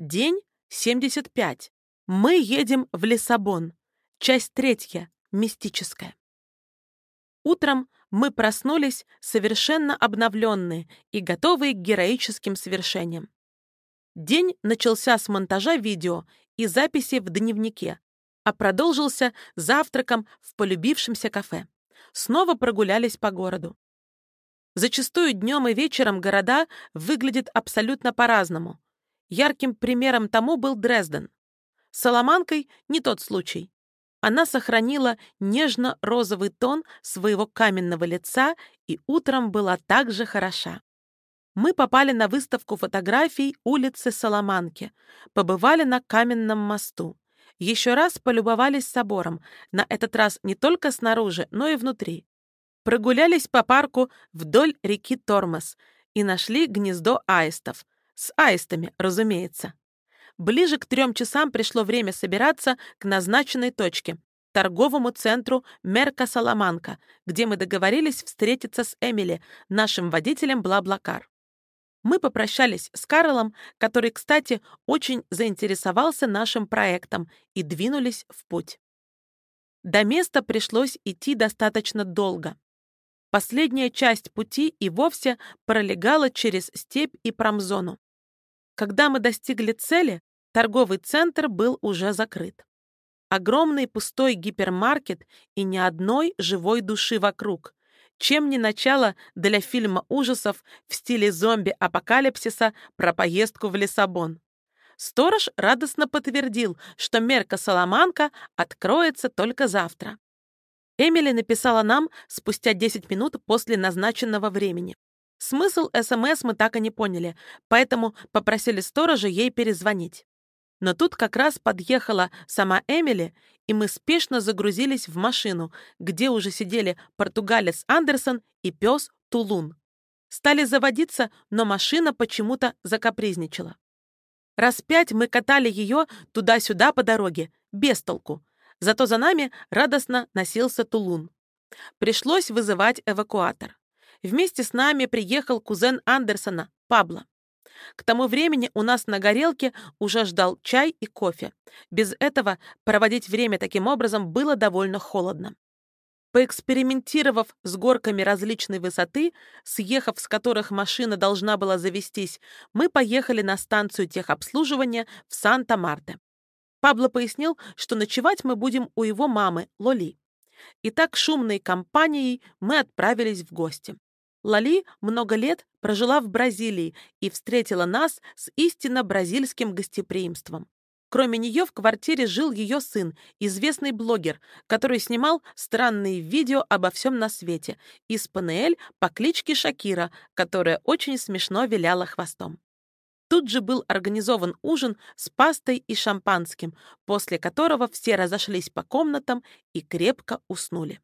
День 75. Мы едем в Лиссабон. Часть третья. Мистическая. Утром мы проснулись совершенно обновленные и готовые к героическим свершениям. День начался с монтажа видео и записи в дневнике, а продолжился завтраком в полюбившемся кафе. Снова прогулялись по городу. Зачастую днем и вечером города выглядят абсолютно по-разному. Ярким примером тому был Дрезден. С Соломанкой не тот случай. Она сохранила нежно-розовый тон своего каменного лица и утром была также хороша. Мы попали на выставку фотографий улицы Соломанки, побывали на каменном мосту. Еще раз полюбовались собором, на этот раз не только снаружи, но и внутри. Прогулялись по парку вдоль реки Тормоз и нашли гнездо аистов, с аистами, разумеется. Ближе к трем часам пришло время собираться к назначенной точке — торговому центру Мерка-Саламанка, где мы договорились встретиться с Эмили, нашим водителем Блаблакар. Мы попрощались с Карлом, который, кстати, очень заинтересовался нашим проектом, и двинулись в путь. До места пришлось идти достаточно долго. Последняя часть пути и вовсе пролегала через степь и промзону. Когда мы достигли цели, торговый центр был уже закрыт. Огромный пустой гипермаркет и ни одной живой души вокруг. Чем не начало для фильма ужасов в стиле зомби-апокалипсиса про поездку в Лиссабон. Сторож радостно подтвердил, что мерка Соломанка откроется только завтра. Эмили написала нам спустя 10 минут после назначенного времени. Смысл СМС мы так и не поняли, поэтому попросили сторожа ей перезвонить. Но тут как раз подъехала сама Эмили, и мы спешно загрузились в машину, где уже сидели португалец Андерсон и пес Тулун. Стали заводиться, но машина почему-то закапризничала. Раз пять мы катали ее туда-сюда по дороге, без толку. Зато за нами радостно носился Тулун. Пришлось вызывать эвакуатор. Вместе с нами приехал кузен Андерсона, Пабло. К тому времени у нас на горелке уже ждал чай и кофе. Без этого проводить время таким образом было довольно холодно. Поэкспериментировав с горками различной высоты, съехав с которых машина должна была завестись, мы поехали на станцию техобслуживания в Санта-Марте. Пабло пояснил, что ночевать мы будем у его мамы, Лоли. И так шумной компанией мы отправились в гости. Лали много лет прожила в Бразилии и встретила нас с истинно бразильским гостеприимством. Кроме нее в квартире жил ее сын, известный блогер, который снимал странные видео обо всем на свете, из ПНЛ по кличке Шакира, которая очень смешно виляла хвостом. Тут же был организован ужин с пастой и шампанским, после которого все разошлись по комнатам и крепко уснули.